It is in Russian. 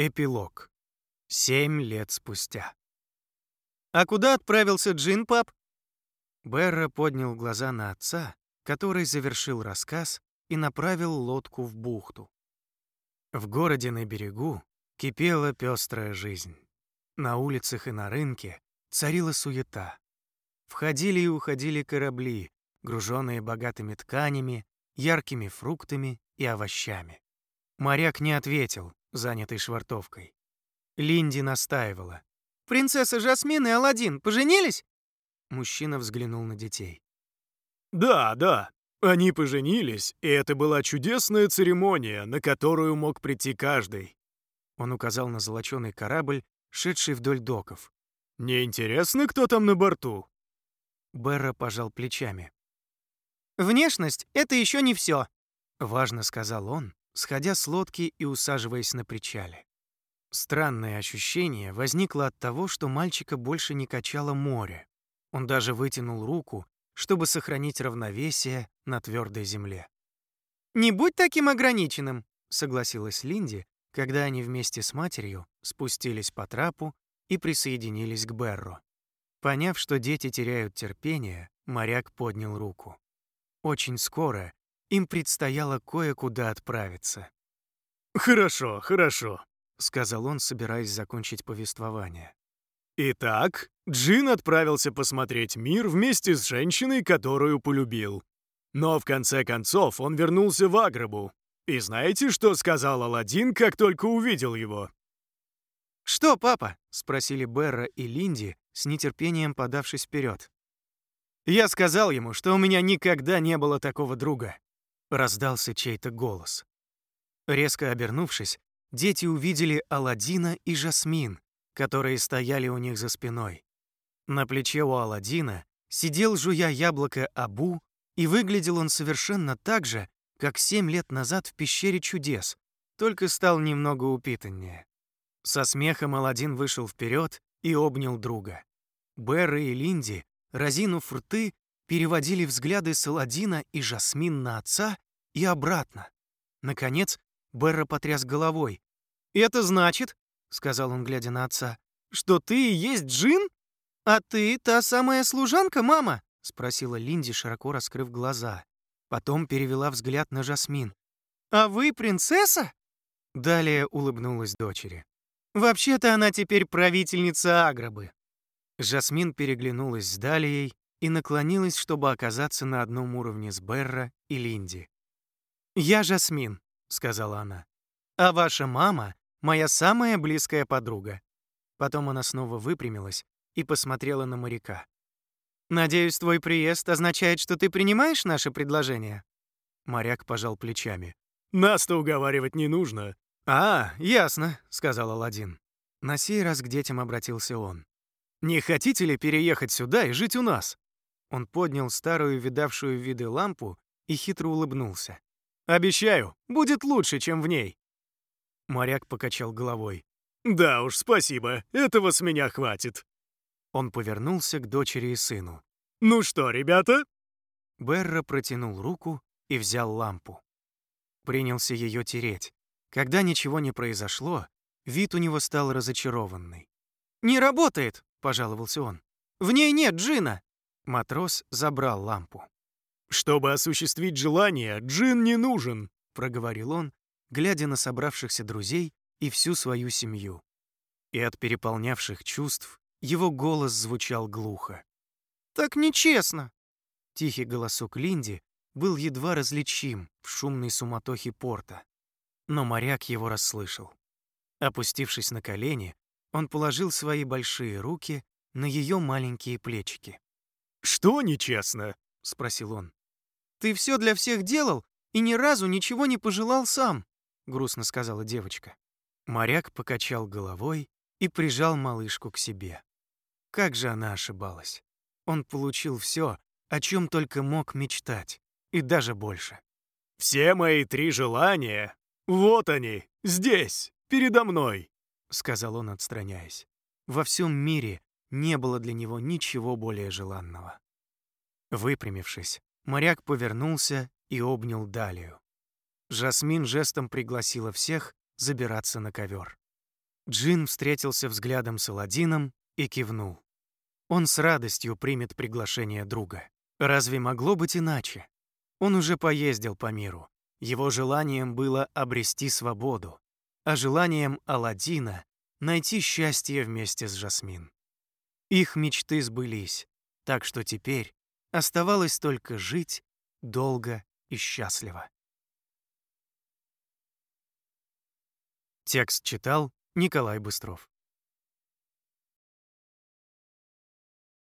Эпилог. Семь лет спустя. «А куда отправился Джин, пап?» Берра поднял глаза на отца, который завершил рассказ и направил лодку в бухту. В городе на берегу кипела пестрая жизнь. На улицах и на рынке царила суета. Входили и уходили корабли, груженные богатыми тканями, яркими фруктами и овощами. Моряк не ответил, занятый швартовкой. Линди настаивала. «Принцесса Жасмин и Аладдин поженились?» Мужчина взглянул на детей. «Да, да, они поженились, и это была чудесная церемония, на которую мог прийти каждый». Он указал на золоченый корабль, шедший вдоль доков. «Не интересно, кто там на борту?» Берра пожал плечами. «Внешность — это еще не все», — важно сказал он, сходя с лодки и усаживаясь на причале. Странное ощущение возникло от того, что мальчика больше не качало море. Он даже вытянул руку, чтобы сохранить равновесие на твердой земле. «Не будь таким ограниченным», — согласилась Линди, когда они вместе с матерью спустились по трапу и присоединились к Берро. Поняв, что дети теряют терпение, моряк поднял руку. Очень скоро им предстояло кое-куда отправиться. «Хорошо, хорошо», — сказал он, собираясь закончить повествование. «Итак, Джин отправился посмотреть мир вместе с женщиной, которую полюбил. Но в конце концов он вернулся в Аграбу. И знаете, что сказал Аладдин, как только увидел его?» «Что, папа?» — спросили Берра и Линди, с нетерпением подавшись вперед. «Я сказал ему, что у меня никогда не было такого друга раздался чей-то голос. Резко обернувшись, дети увидели Аладдина и Жасмин, которые стояли у них за спиной. На плече у Аладдина сидел, жуя яблоко Абу, и выглядел он совершенно так же, как семь лет назад в пещере чудес, только стал немного упитаннее. Со смехом Аладдин вышел вперед и обнял друга. Берра и Линди, разинув рты, переводили взгляды Саладина и Жасмин на отца и обратно. Наконец, Берра потряс головой. «Это значит, — сказал он, глядя на отца, — что ты и есть Джин? А ты та самая служанка, мама?» — спросила Линди, широко раскрыв глаза. Потом перевела взгляд на Жасмин. «А вы принцесса?» Далее улыбнулась дочери. «Вообще-то она теперь правительница Аграбы». Жасмин переглянулась с Далией и наклонилась, чтобы оказаться на одном уровне с Берра и Линди. «Я Жасмин», — сказала она. «А ваша мама — моя самая близкая подруга». Потом она снова выпрямилась и посмотрела на моряка. «Надеюсь, твой приезд означает, что ты принимаешь наше предложение?» Моряк пожал плечами. «Нас-то уговаривать не нужно». «А, ясно», — сказал Аладдин. На сей раз к детям обратился он. «Не хотите ли переехать сюда и жить у нас?» Он поднял старую видавшую виды лампу и хитро улыбнулся. «Обещаю, будет лучше, чем в ней». Моряк покачал головой. «Да уж, спасибо, этого с меня хватит». Он повернулся к дочери и сыну. «Ну что, ребята?» Берра протянул руку и взял лампу. Принялся ее тереть. Когда ничего не произошло, вид у него стал разочарованный. «Не работает!» — пожаловался он. «В ней нет джина!» Матрос забрал лампу. «Чтобы осуществить желание, джин не нужен», — проговорил он, глядя на собравшихся друзей и всю свою семью. И от переполнявших чувств его голос звучал глухо. «Так нечестно!» Тихий голосок Линди был едва различим в шумной суматохе порта. Но моряк его расслышал. Опустившись на колени, он положил свои большие руки на ее маленькие плечики. «Что нечестно?» — спросил он. «Ты все для всех делал и ни разу ничего не пожелал сам», — грустно сказала девочка. Моряк покачал головой и прижал малышку к себе. Как же она ошибалась. Он получил все, о чем только мог мечтать, и даже больше. «Все мои три желания, вот они, здесь, передо мной», — сказал он, отстраняясь. Во всем мире не было для него ничего более желанного. Выпрямившись, моряк повернулся и обнял Далию. Жасмин жестом пригласила всех забираться на ковер. Джин встретился взглядом с Аладдином и кивнул. Он с радостью примет приглашение друга. Разве могло быть иначе? Он уже поездил по миру. Его желанием было обрести свободу, а желанием Аладдина — найти счастье вместе с Жасмин. Их мечты сбылись, так что теперь оставалось только жить долго и счастливо. Текст читал Николай Быстров.